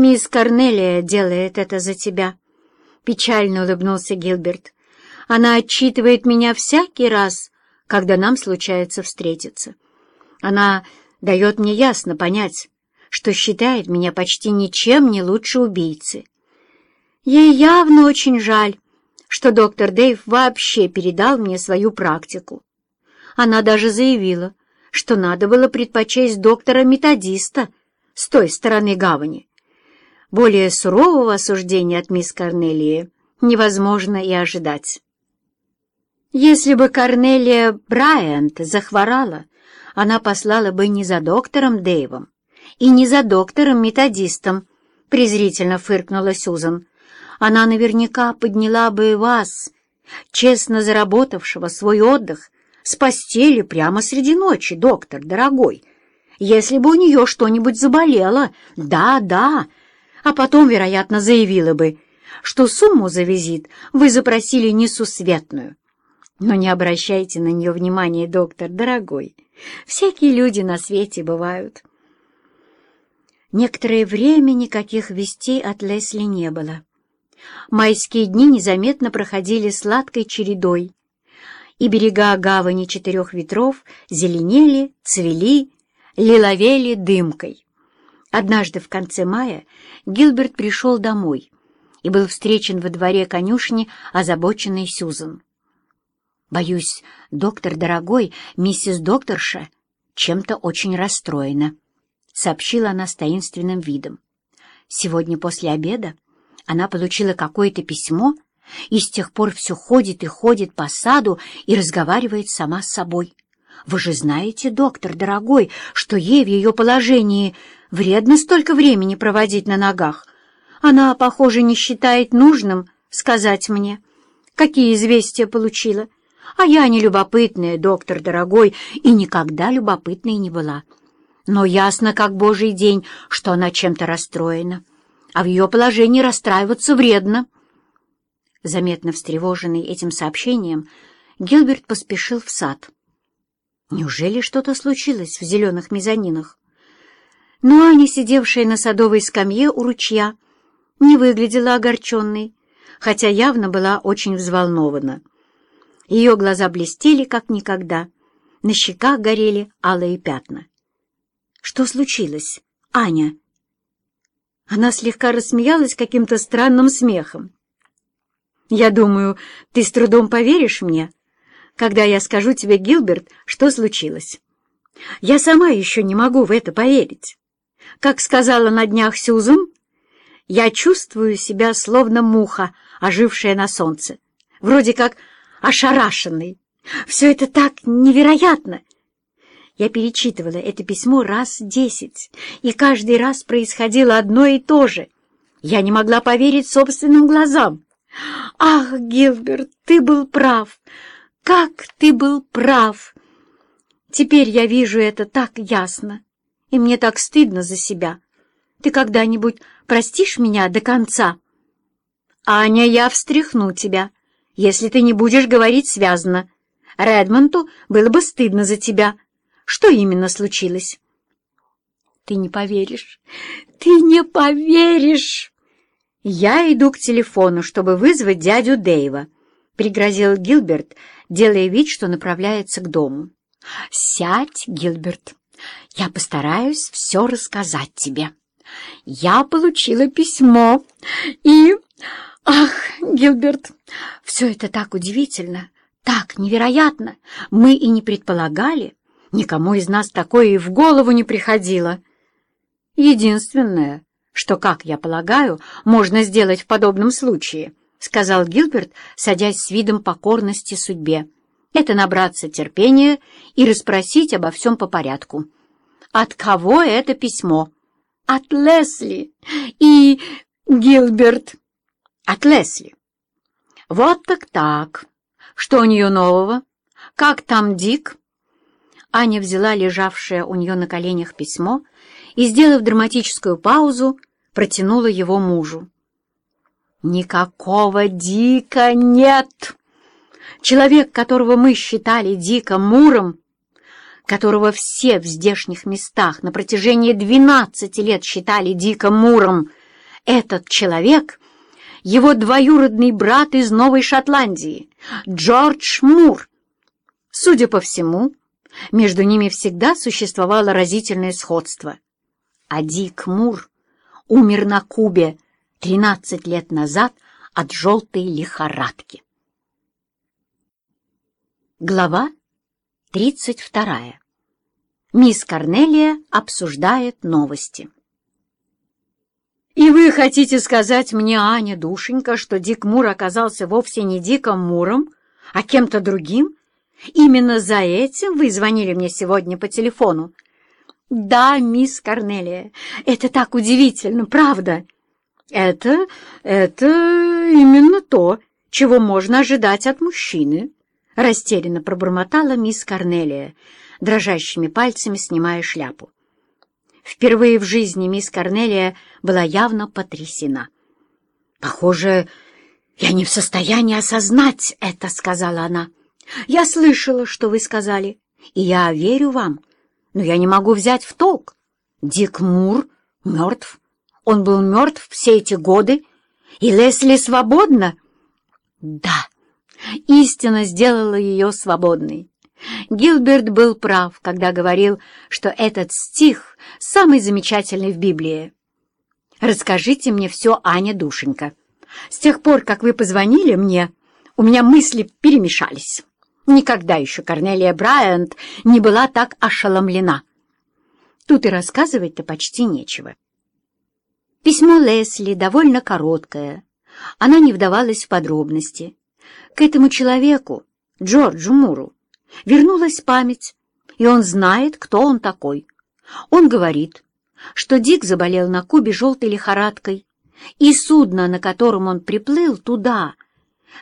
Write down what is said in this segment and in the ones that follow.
«Мисс Корнелия делает это за тебя», — печально улыбнулся Гилберт. «Она отчитывает меня всякий раз, когда нам случается встретиться. Она дает мне ясно понять, что считает меня почти ничем не лучше убийцы. Ей явно очень жаль, что доктор Дэйв вообще передал мне свою практику. Она даже заявила, что надо было предпочесть доктора-методиста с той стороны гавани. Более сурового осуждения от мисс Корнелии невозможно и ожидать. Если бы Корнелия Брайант захворала, она послала бы не за доктором Дэйвом и не за доктором-методистом, презрительно фыркнула Сюзан. Она наверняка подняла бы вас, честно заработавшего свой отдых, с постели прямо среди ночи, доктор, дорогой. Если бы у нее что-нибудь заболело, да-да, а потом, вероятно, заявила бы, что сумму за визит вы запросили несусветную. Но не обращайте на нее внимания, доктор, дорогой. Всякие люди на свете бывают. Некоторое время никаких вестей от Лесли не было. Майские дни незаметно проходили сладкой чередой, и берега гавани четырех ветров зеленели, цвели, лиловели дымкой. Однажды в конце мая Гилберт пришел домой и был встречен во дворе конюшни озабоченной Сюзан. «Боюсь, доктор дорогой, миссис докторша, чем-то очень расстроена», — сообщила она с таинственным видом. «Сегодня после обеда она получила какое-то письмо и с тех пор все ходит и ходит по саду и разговаривает сама с собой. Вы же знаете, доктор, дорогой, что ей в ее положении вредно столько времени проводить на ногах. Она, похоже, не считает нужным сказать мне, какие известия получила. А я не любопытная, доктор, дорогой, и никогда любопытной не была. Но ясно, как божий день, что она чем-то расстроена. А в ее положении расстраиваться вредно. Заметно встревоженный этим сообщением, Гилберт поспешил в сад. Неужели что-то случилось в зеленых мезонинах? Но Аня, сидевшая на садовой скамье у ручья, не выглядела огорченной, хотя явно была очень взволнована. Ее глаза блестели, как никогда, на щеках горели алые пятна. «Что случилось, Аня?» Она слегка рассмеялась каким-то странным смехом. «Я думаю, ты с трудом поверишь мне, когда я скажу тебе, Гилберт, что случилось. Я сама еще не могу в это поверить. Как сказала на днях Сюзан, я чувствую себя словно муха, ожившая на солнце, вроде как ошарашенный. Все это так невероятно!» Я перечитывала это письмо раз десять, и каждый раз происходило одно и то же. Я не могла поверить собственным глазам. «Ах, Гилберт, ты был прав! Как ты был прав!» Теперь я вижу это так ясно, и мне так стыдно за себя. Ты когда-нибудь простишь меня до конца? Аня, я встряхну тебя, если ты не будешь говорить связно. Редмонту было бы стыдно за тебя. Что именно случилось? Ты не поверишь. Ты не поверишь. Я иду к телефону, чтобы вызвать дядю Дэйва, пригрозил Гилберт, делая вид, что направляется к дому. Сядь, Гилберт. Я постараюсь все рассказать тебе. Я получила письмо и... Ах, Гилберт, все это так удивительно, так невероятно. Мы и не предполагали. Никому из нас такое и в голову не приходило. Единственное, что, как я полагаю, можно сделать в подобном случае, сказал Гилберт, садясь с видом покорности судьбе, это набраться терпения и расспросить обо всем по порядку. От кого это письмо? От Лесли и Гилберт. От Лесли. Вот так так. Что у нее нового? Как там Дик? Аня взяла лежавшее у нее на коленях письмо и, сделав драматическую паузу, протянула его мужу. «Никакого Дика нет! Человек, которого мы считали Диком Муром, которого все в здешних местах на протяжении двенадцати лет считали Диком Муром, Этот человек — его двоюродный брат из Новой Шотландии, Джордж Мур. Судя по всему, между ними всегда существовало разительное сходство. А Дик Мур умер на Кубе 13 лет назад от желтой лихорадки. Глава 32. Мисс Корнелия обсуждает новости. «И вы хотите сказать мне, Аня, душенька, что Дик Мур оказался вовсе не Диком Муром, а кем-то другим? Именно за этим вы звонили мне сегодня по телефону?» «Да, мисс Корнелия, это так удивительно, правда?» «Это... это именно то, чего можно ожидать от мужчины», — растерянно пробормотала мисс Корнелия, дрожащими пальцами снимая шляпу. Впервые в жизни мисс Корнелия была явно потрясена. «Похоже, я не в состоянии осознать это», — сказала она. «Я слышала, что вы сказали, и я верю вам, но я не могу взять в толк. Дик Мур мертв. Он был мертв все эти годы, и Лесли свободна?» «Да, истина сделала ее свободной. Гилберт был прав, когда говорил, что этот стих самый замечательный в Библии. «Расскажите мне все, Аня, душенька. С тех пор, как вы позвонили мне, у меня мысли перемешались. Никогда еще Корнелия Брайант не была так ошеломлена. Тут и рассказывать-то почти нечего». Письмо Лесли довольно короткое. Она не вдавалась в подробности. К этому человеку, Джорджу Муру, Вернулась память, и он знает, кто он такой. Он говорит, что Дик заболел на Кубе желтой лихорадкой, и судно, на котором он приплыл туда,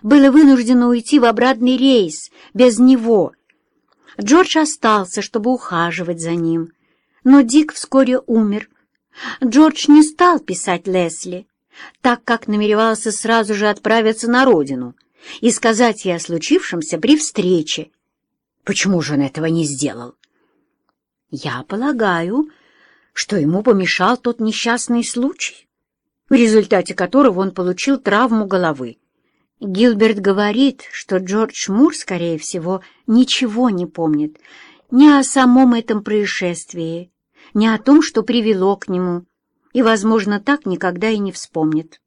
было вынуждено уйти в обратный рейс без него. Джордж остался, чтобы ухаживать за ним, но Дик вскоре умер. Джордж не стал писать Лесли, так как намеревался сразу же отправиться на родину и сказать ей о случившемся при встрече, Почему же он этого не сделал? Я полагаю, что ему помешал тот несчастный случай, в результате которого он получил травму головы. Гилберт говорит, что Джордж Мур, скорее всего, ничего не помнит ни о самом этом происшествии, ни о том, что привело к нему, и, возможно, так никогда и не вспомнит.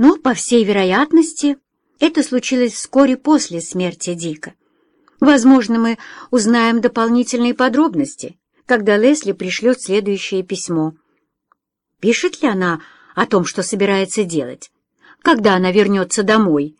Но, по всей вероятности, это случилось вскоре после смерти Дика. Возможно, мы узнаем дополнительные подробности, когда Лесли пришлет следующее письмо. Пишет ли она о том, что собирается делать, когда она вернется домой?